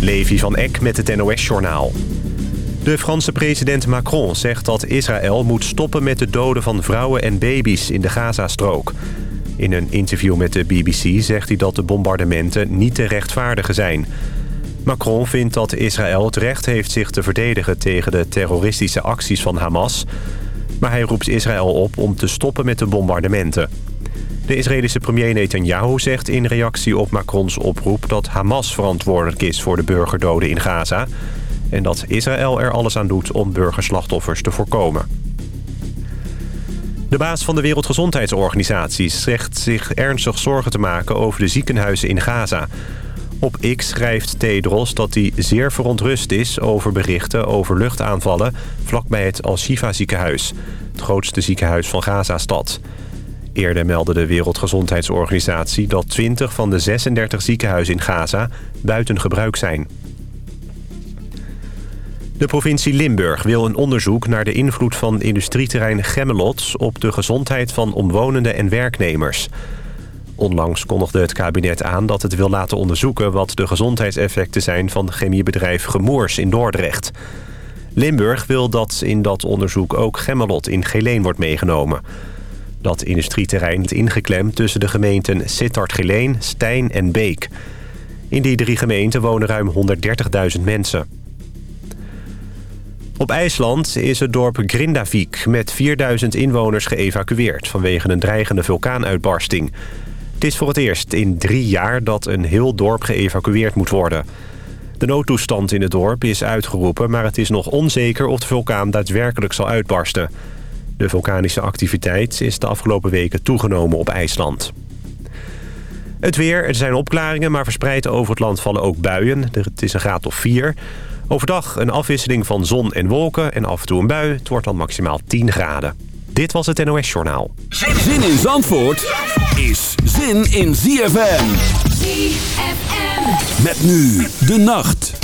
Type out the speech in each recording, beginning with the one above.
Levi van Eck met het NOS-journaal. De Franse president Macron zegt dat Israël moet stoppen met de doden van vrouwen en baby's in de Gazastrook. In een interview met de BBC zegt hij dat de bombardementen niet te rechtvaardigen zijn. Macron vindt dat Israël het recht heeft zich te verdedigen tegen de terroristische acties van Hamas. Maar hij roept Israël op om te stoppen met de bombardementen. De Israëlische premier Netanyahu zegt in reactie op Macrons oproep... dat Hamas verantwoordelijk is voor de burgerdoden in Gaza... en dat Israël er alles aan doet om burgerslachtoffers te voorkomen. De baas van de Wereldgezondheidsorganisatie zegt zich ernstig zorgen te maken... over de ziekenhuizen in Gaza. Op X schrijft Tedros dat hij zeer verontrust is over berichten over luchtaanvallen... vlakbij het Al-Shifa ziekenhuis, het grootste ziekenhuis van Gaza-stad... Eerder meldde de Wereldgezondheidsorganisatie dat 20 van de 36 ziekenhuizen in Gaza buiten gebruik zijn. De provincie Limburg wil een onderzoek naar de invloed van industrieterrein Gemmelot... op de gezondheid van omwonenden en werknemers. Onlangs kondigde het kabinet aan dat het wil laten onderzoeken... wat de gezondheidseffecten zijn van chemiebedrijf Gemoers in Dordrecht. Limburg wil dat in dat onderzoek ook Gemmelot in Geleen wordt meegenomen... Dat industrieterrein is ingeklemd tussen de gemeenten Sittard-Geleen, Stijn en Beek. In die drie gemeenten wonen ruim 130.000 mensen. Op IJsland is het dorp Grindavik met 4000 inwoners geëvacueerd... vanwege een dreigende vulkaanuitbarsting. Het is voor het eerst in drie jaar dat een heel dorp geëvacueerd moet worden. De noodtoestand in het dorp is uitgeroepen... maar het is nog onzeker of de vulkaan daadwerkelijk zal uitbarsten... De vulkanische activiteit is de afgelopen weken toegenomen op IJsland. Het weer, er zijn opklaringen, maar verspreid over het land vallen ook buien. Het is een graad of 4. Overdag een afwisseling van zon en wolken en af en toe een bui. Het wordt dan maximaal 10 graden. Dit was het NOS Journaal. Zin in Zandvoort is zin in ZFM. ZFM. Met nu de nacht.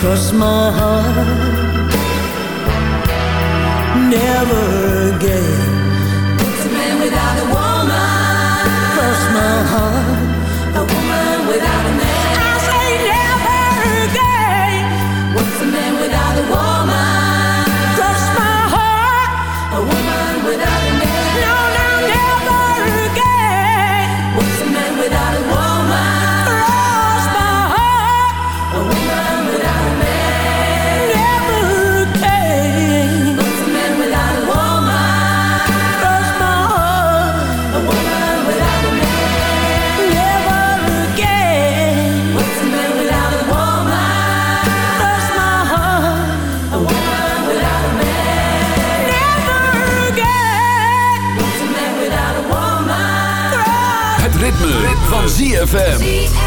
Cross my heart. Never again. It's a man without a woman. Cross my heart. ZFM.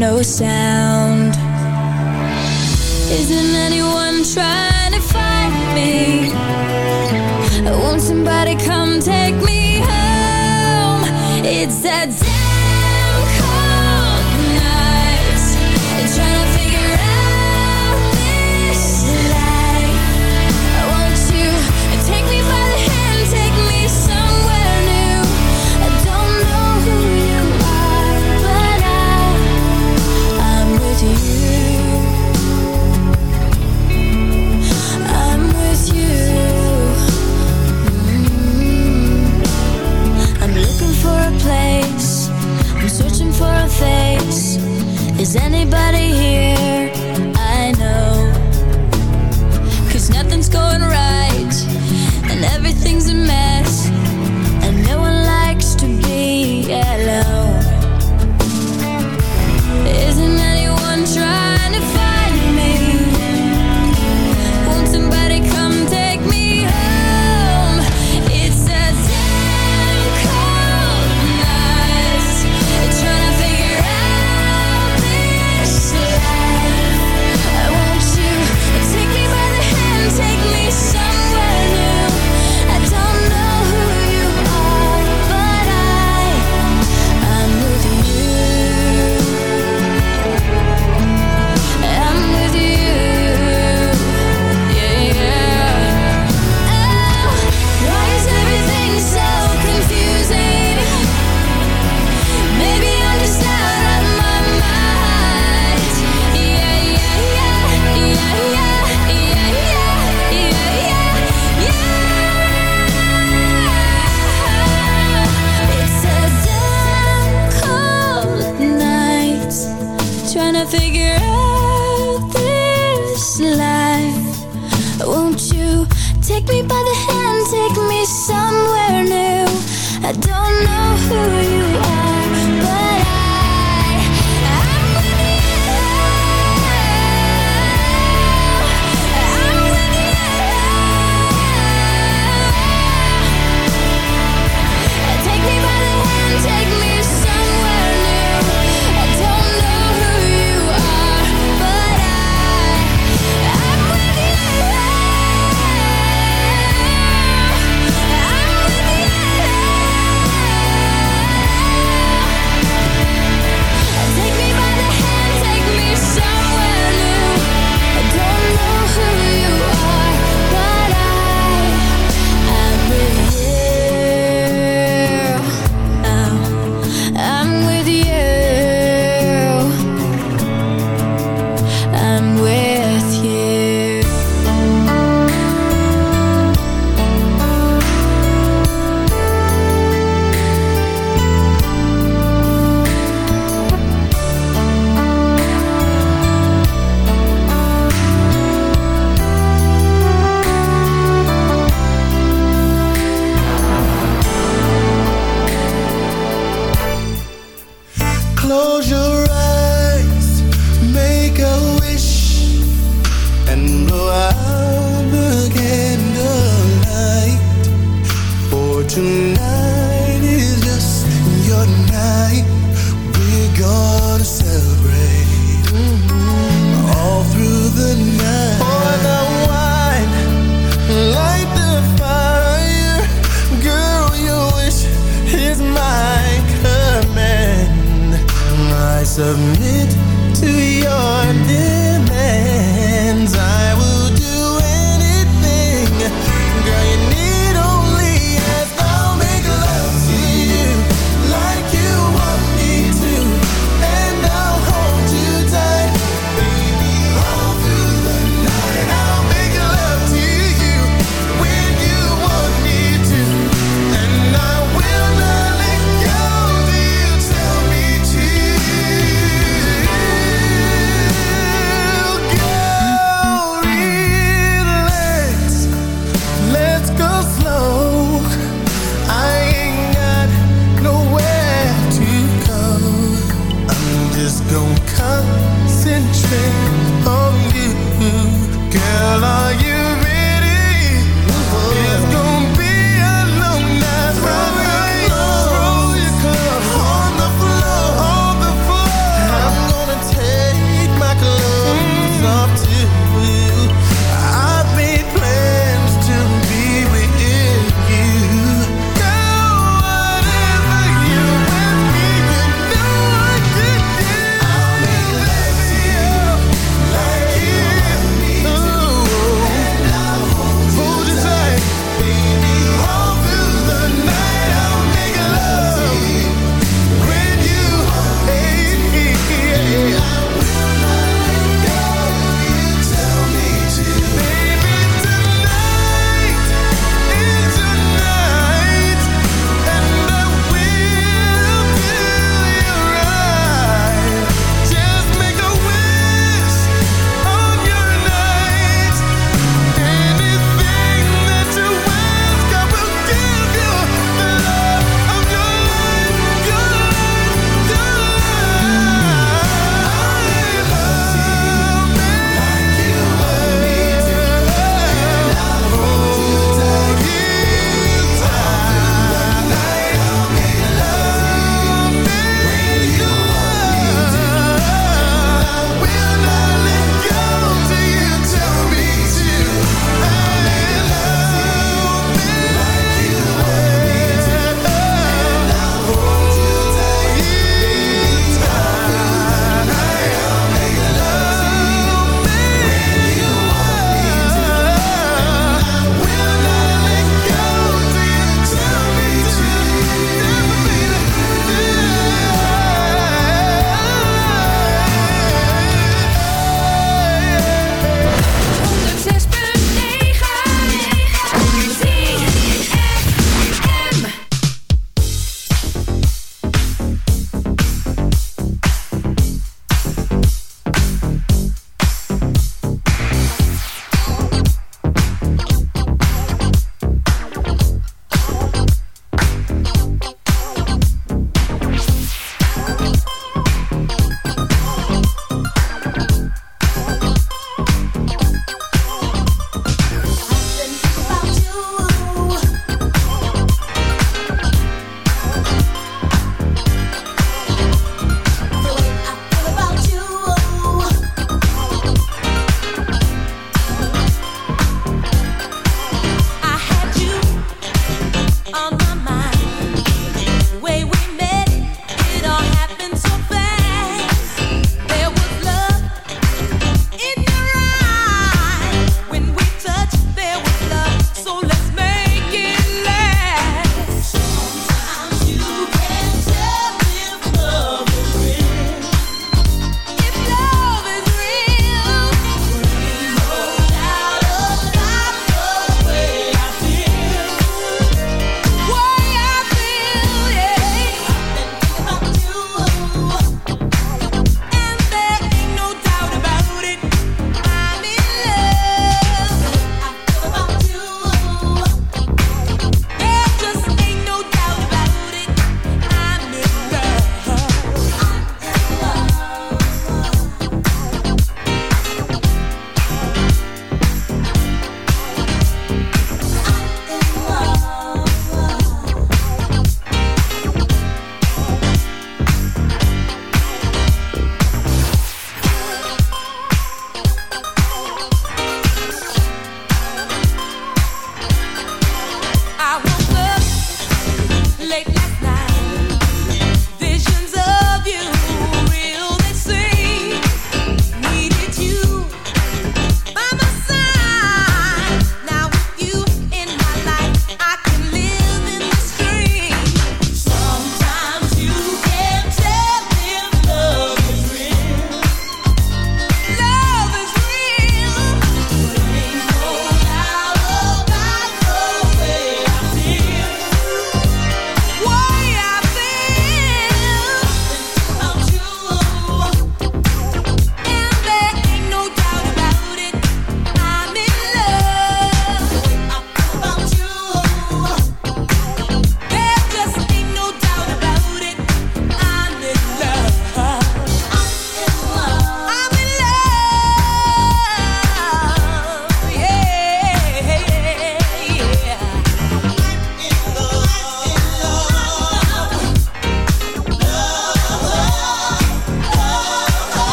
no sound Isn't anyone trying to find me? Won't somebody come take me home? It's that Is anybody here? figure out this life. Won't you take me by the hand, take me somewhere new? I don't know who you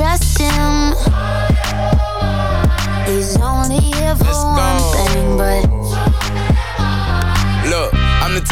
Trust him.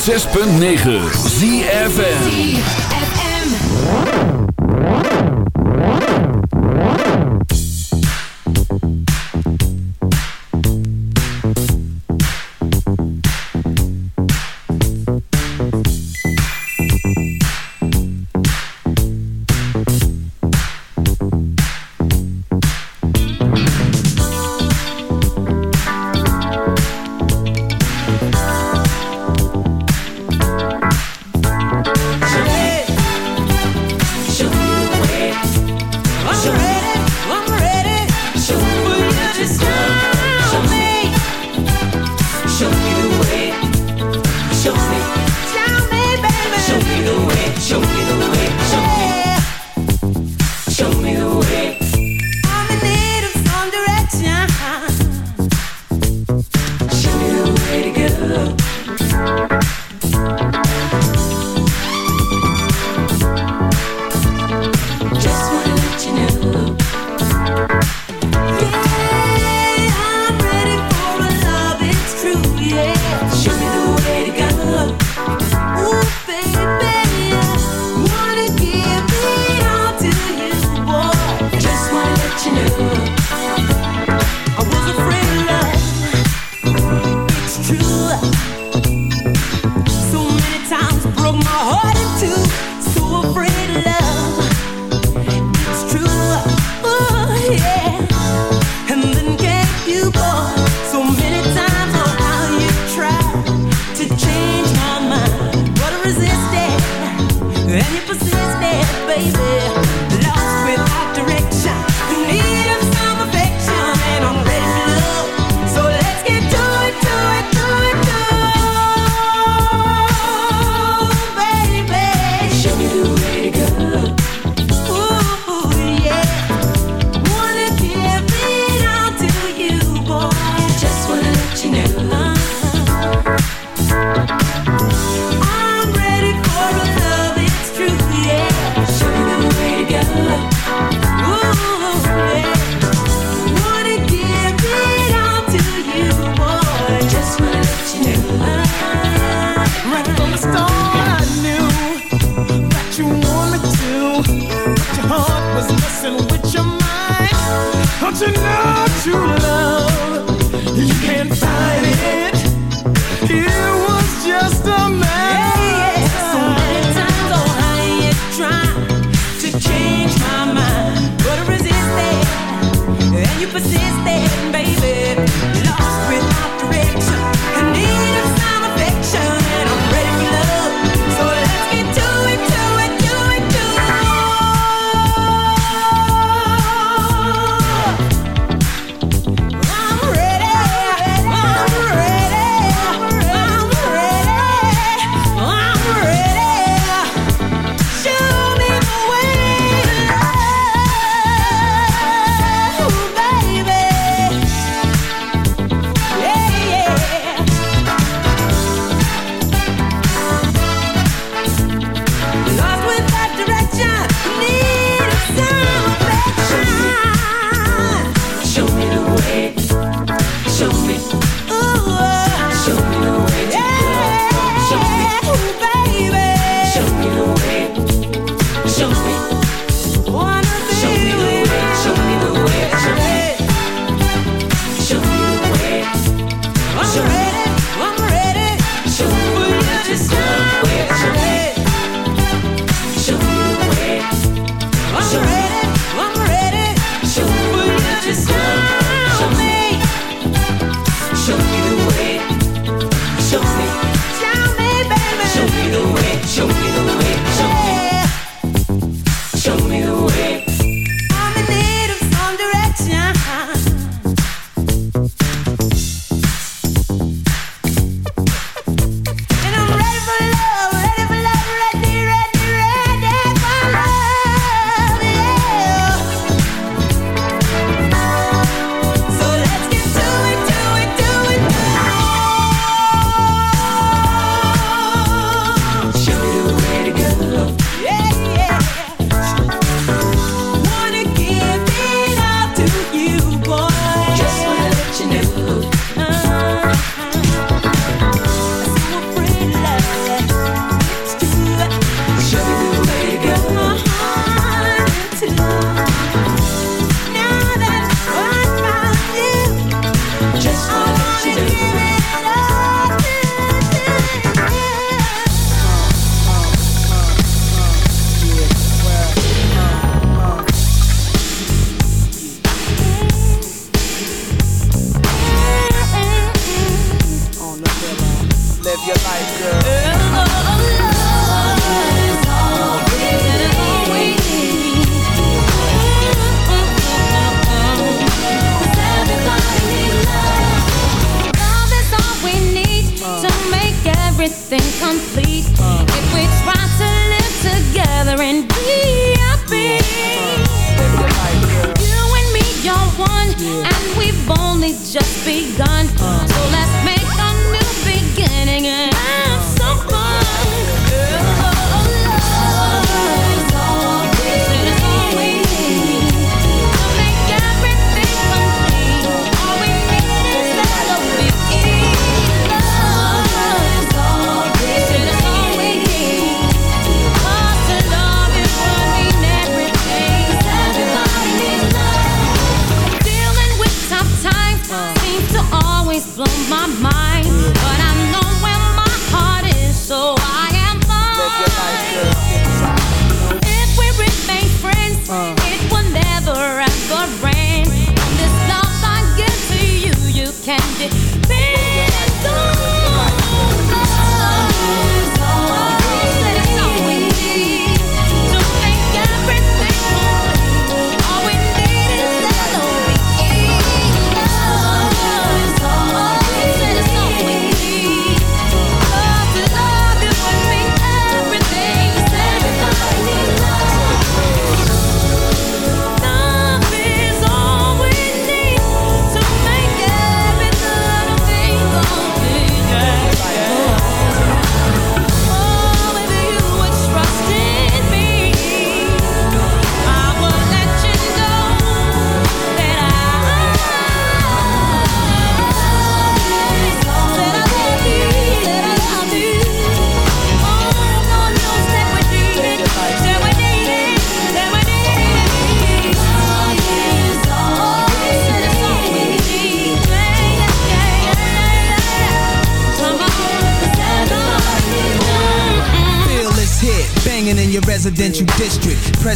6.9 ZFN